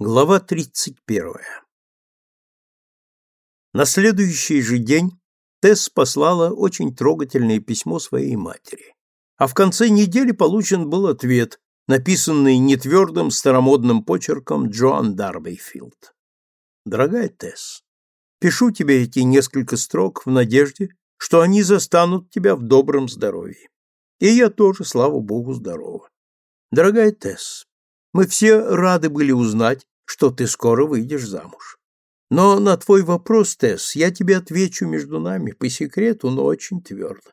Глава 31. На следующий же день Тесс послала очень трогательное письмо своей матери. А в конце недели получен был ответ, написанный нетвердым старомодным почерком Джоан Дарбейфилд. «Дорогая Тесс, пишу тебе эти несколько строк в надежде, что они застанут тебя в добром здоровье. И я тоже, слава богу, здорова. Дорогая Тесс, мы все рады были узнать, что ты скоро выйдешь замуж. Но на твой вопрос, Тесс, я тебе отвечу между нами по секрету, но очень твердо.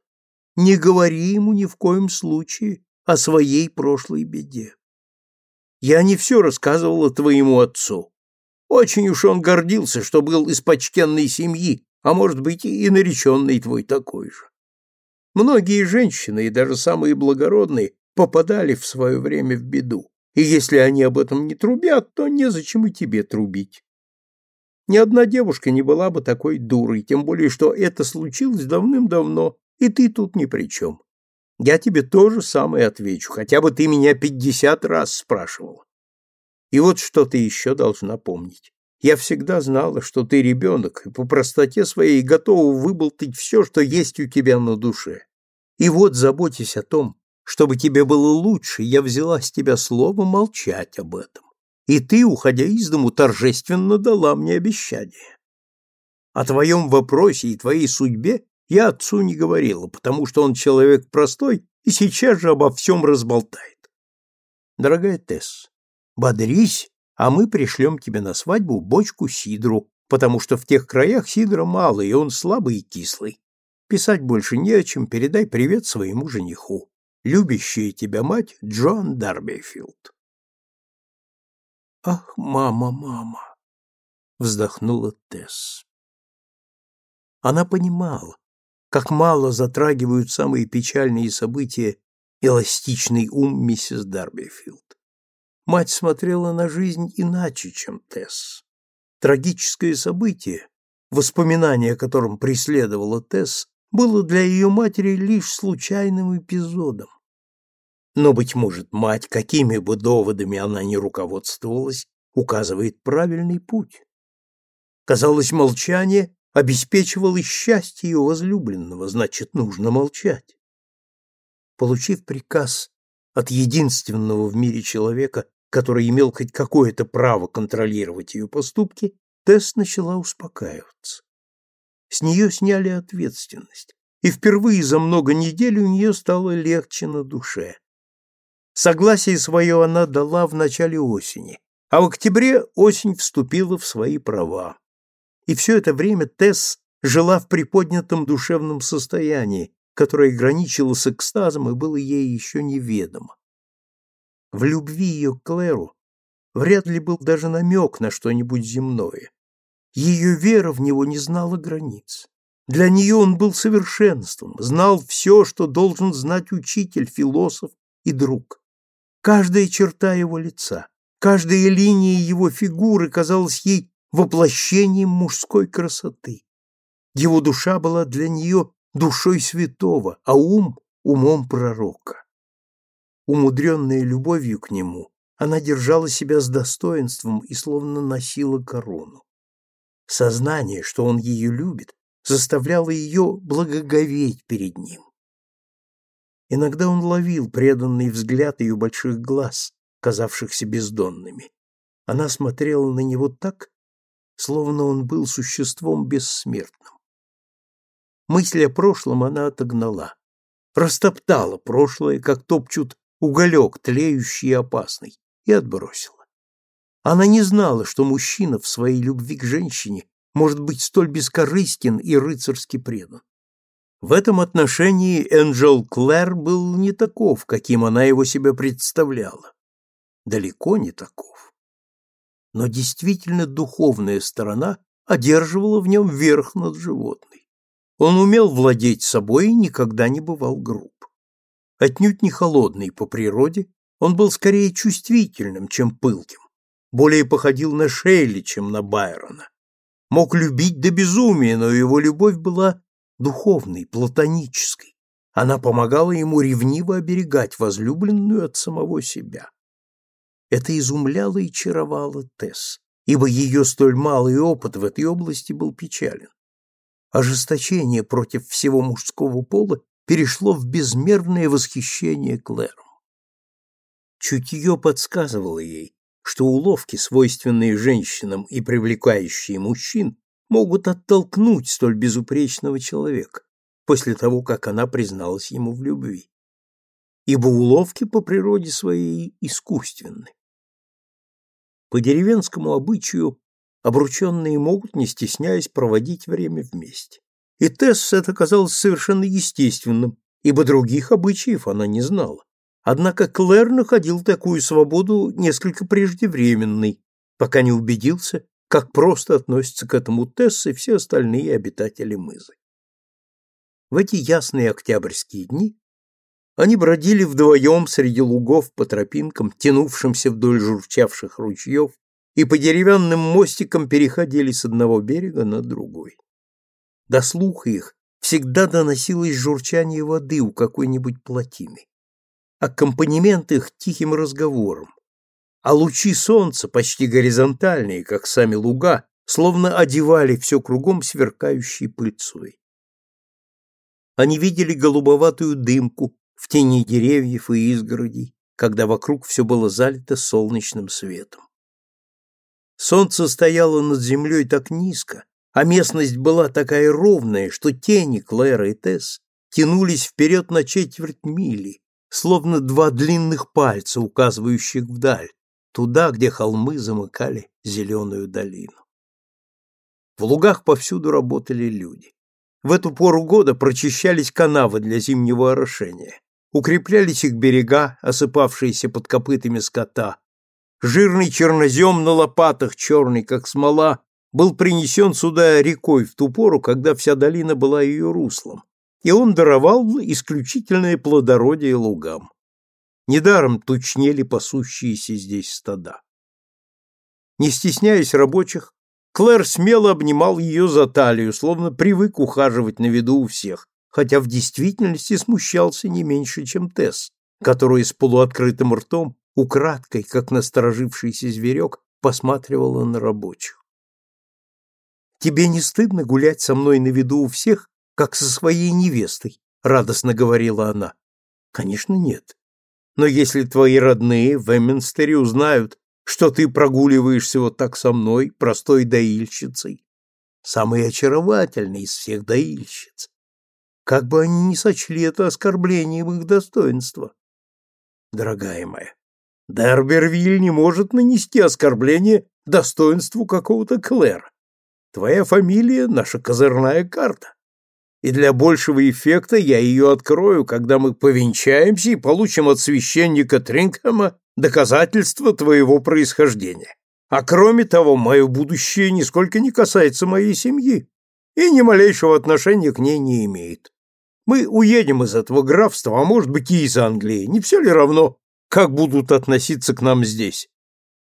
Не говори ему ни в коем случае о своей прошлой беде. Я не все рассказывала твоему отцу. Очень уж он гордился, что был из почтенной семьи, а может быть и нареченный твой такой же. Многие женщины, и даже самые благородные, попадали в свое время в беду и если они об этом не трубят, то незачем и тебе трубить. Ни одна девушка не была бы такой дурой, тем более, что это случилось давным-давно, и ты тут ни при чем. Я тебе тоже самое отвечу, хотя бы ты меня пятьдесят раз спрашивал. И вот что ты еще должна помнить. Я всегда знала, что ты ребенок, и по простоте своей готова выболтать все, что есть у тебя на душе. И вот, заботясь о том, чтобы тебе было лучше, я взяла с тебя слово молчать об этом. И ты, уходя из дому, торжественно дала мне обещание. О твоем вопросе и твоей судьбе я отцу не говорила, потому что он человек простой и сейчас же обо всем разболтает. Дорогая Тесс, бодрись, а мы пришлем тебе на свадьбу бочку сидру, потому что в тех краях сидра мало, и он слабый и кислый. Писать больше не о чем, передай привет своему жениху любящая тебя мать Джоан Дарбифилд. Ах, мама, мама, вздохнула Тесс. Она понимала, как мало затрагивают самые печальные события эластичный ум миссис Дарбифилд. Мать смотрела на жизнь иначе, чем Тесс. Трагическое событие, воспоминание о котором преследовала Тесс, было для ее матери лишь случайным эпизодом. Но, быть может, мать, какими бы доводами она ни руководствовалась, указывает правильный путь. Казалось, молчание обеспечивало счастье ее возлюбленного, значит, нужно молчать. Получив приказ от единственного в мире человека, который имел хоть какое-то право контролировать ее поступки, Тесс начала успокаиваться. С нее сняли ответственность, и впервые за много недель у нее стало легче на душе. Согласие свое она дала в начале осени, а в октябре осень вступила в свои права. И все это время Тесс жила в приподнятом душевном состоянии, которое граничило с экстазом и было ей еще неведомо. В любви ее к Клэру вряд ли был даже намек на что-нибудь земное. Ее вера в него не знала границ. Для нее он был совершенством, знал все, что должен знать учитель, философ и друг. Каждая черта его лица, каждая линия его фигуры казалась ей воплощением мужской красоты. Его душа была для нее душой святого, а ум — умом пророка. Умудренная любовью к нему, она держала себя с достоинством и словно носила корону. Сознание, что он ее любит, заставляло ее благоговеть перед ним. Иногда он ловил преданный взгляд ее больших глаз, казавшихся бездонными. Она смотрела на него так, словно он был существом бессмертным. Мысль о прошлом она отогнала, растоптала прошлое, как топчут уголек, тлеющий и опасный, и отбросила. Она не знала, что мужчина в своей любви к женщине может быть столь бескорыстен и рыцарски предан. В этом отношении Энджел Клэр был не таков, каким она его себе представляла. Далеко не таков. Но действительно духовная сторона одерживала в нем верх над животной. Он умел владеть собой и никогда не бывал груб. Отнюдь не холодный по природе, он был скорее чувствительным, чем пылким, более походил на Шейли, чем на Байрона. Мог любить до безумия, но его любовь была духовной, платонической. Она помогала ему ревниво оберегать возлюбленную от самого себя. Это изумляло и чаровало Тесс, ибо ее столь малый опыт в этой области был печален. Ожесточение против всего мужского пола перешло в безмерное восхищение Клэром. Чутье подсказывало ей, что уловки, свойственные женщинам и привлекающие мужчин, могут оттолкнуть столь безупречного человека после того, как она призналась ему в любви. Ибо уловки по природе своей искусственны. По деревенскому обычаю обрученные могут, не стесняясь, проводить время вместе. И Тесс это казалось совершенно естественным, ибо других обычаев она не знала. Однако Клэр находил такую свободу несколько преждевременной, пока не убедился, как просто относятся к этому Тесс и все остальные обитатели мызы. В эти ясные октябрьские дни они бродили вдвоем среди лугов по тропинкам, тянувшимся вдоль журчавших ручьев, и по деревянным мостикам переходили с одного берега на другой. До слуха их всегда доносилось журчание воды у какой-нибудь плотины. Аккомпанемент их тихим разговором, а лучи солнца, почти горизонтальные, как сами луга, словно одевали все кругом сверкающей пыльцой. Они видели голубоватую дымку в тени деревьев и изгородей, когда вокруг все было залито солнечным светом. Солнце стояло над землей так низко, а местность была такая ровная, что тени Клэра и Тесс тянулись вперед на четверть мили, словно два длинных пальца, указывающих вдаль, туда, где холмы замыкали зеленую долину. В лугах повсюду работали люди. В эту пору года прочищались канавы для зимнего орошения, укреплялись их берега, осыпавшиеся под копытами скота, Жирный чернозем на лопатах, черный как смола, был принесен сюда рекой в ту пору, когда вся долина была ее руслом, и он даровал исключительное плодородие лугам. Недаром тучнели пасущиеся здесь стада. Не стесняясь рабочих, Клэр смело обнимал ее за талию, словно привык ухаживать на виду у всех, хотя в действительности смущался не меньше, чем Тесс, которая с полуоткрытым ртом украдкой, как насторожившийся зверек, посматривала на рабочих. «Тебе не стыдно гулять со мной на виду у всех, как со своей невестой?» — радостно говорила она. «Конечно, нет. Но если твои родные в Эмминстере узнают, что ты прогуливаешься вот так со мной, простой доильщицей, самой очаровательной из всех доильщиц, как бы они ни сочли это оскорблением их достоинства. Дорогая моя, Дербервиль не может нанести оскорбление достоинству какого-то Клэра. Твоя фамилия — наша козырная карта. И для большего эффекта я ее открою, когда мы повенчаемся и получим от священника Тринкхэма доказательства твоего происхождения. А кроме того, мое будущее нисколько не касается моей семьи и ни малейшего отношения к ней не имеет. Мы уедем из этого графства, а может быть и из Англии. Не все ли равно, как будут относиться к нам здесь?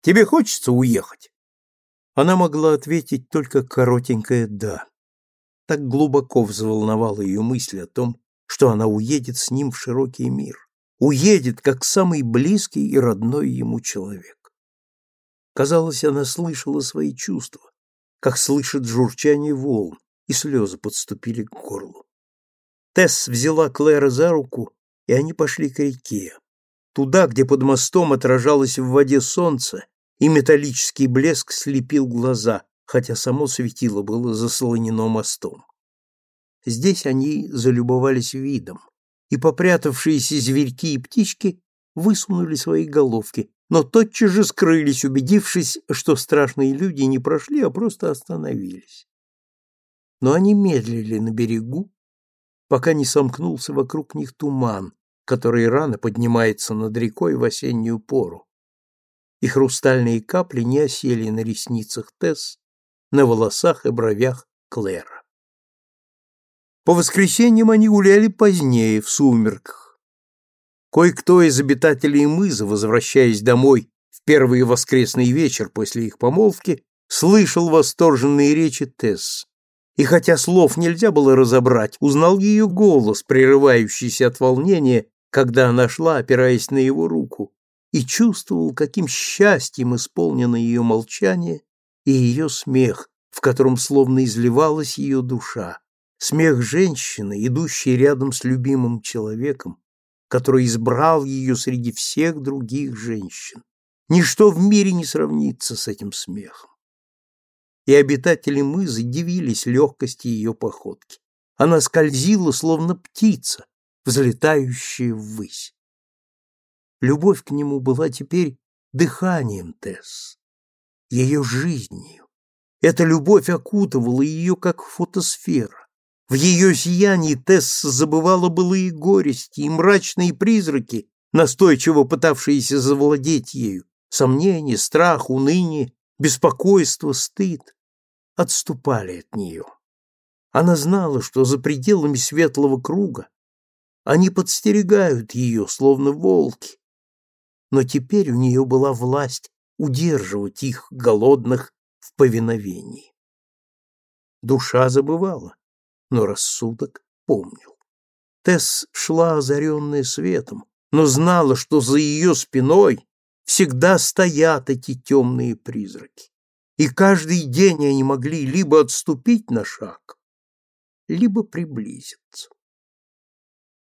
Тебе хочется уехать?» Она могла ответить только коротенькое «да». Так глубоко взволновала ее мысль о том, что она уедет с ним в широкий мир, уедет как самый близкий и родной ему человек. Казалось, она слышала свои чувства, как слышит журчание волн, и слезы подступили к горлу. Тесс взяла Клэра за руку, и они пошли к реке туда, где под мостом отражалось в воде солнце, и металлический блеск слепил глаза, хотя само светило было заслонено мостом. Здесь они залюбовались видом, и попрятавшиеся зверьки и птички высунули свои головки, но тотчас же скрылись, убедившись, что страшные люди не прошли, а просто остановились. Но они медлили на берегу, пока не сомкнулся вокруг них туман, который рано поднимается над рекой в осеннюю пору. И хрустальные капли не осели на ресницах Тесс, на волосах и бровях Клэра. По воскресеньям они гуляли позднее, в сумерках. Кое-кто из обитателей мыза, возвращаясь домой в первый воскресный вечер после их помолвки, слышал восторженные речи Тесс. И хотя слов нельзя было разобрать, узнал ее голос, прерывающийся от волнения когда она шла, опираясь на его руку, и чувствовал, каким счастьем исполнено ее молчание и ее смех, в котором словно изливалась ее душа, смех женщины, идущей рядом с любимым человеком, который избрал ее среди всех других женщин. Ничто в мире не сравнится с этим смехом. И обитатели мызы дивились легкости ее походки. Она скользила, словно птица, взлетающая ввысь. Любовь к нему была теперь дыханием Тесс, ее жизнью. Эта любовь окутывала ее, как фотосфера. В ее сиянии Тесс забывала былые горести и мрачные призраки, настойчиво пытавшиеся завладеть ею, сомнения, страх, уныние, беспокойство, стыд, отступали от нее. Она знала, что за пределами светлого круга они подстерегают ее, словно волки, но теперь у нее была власть удерживать их, голодных, в повиновении. Душа забывала, но рассудок помнил. Тесс шла озаренная светом, но знала, что за ее спиной всегда стоят эти темные призраки. И каждый день они могли либо отступить на шаг, либо приблизиться.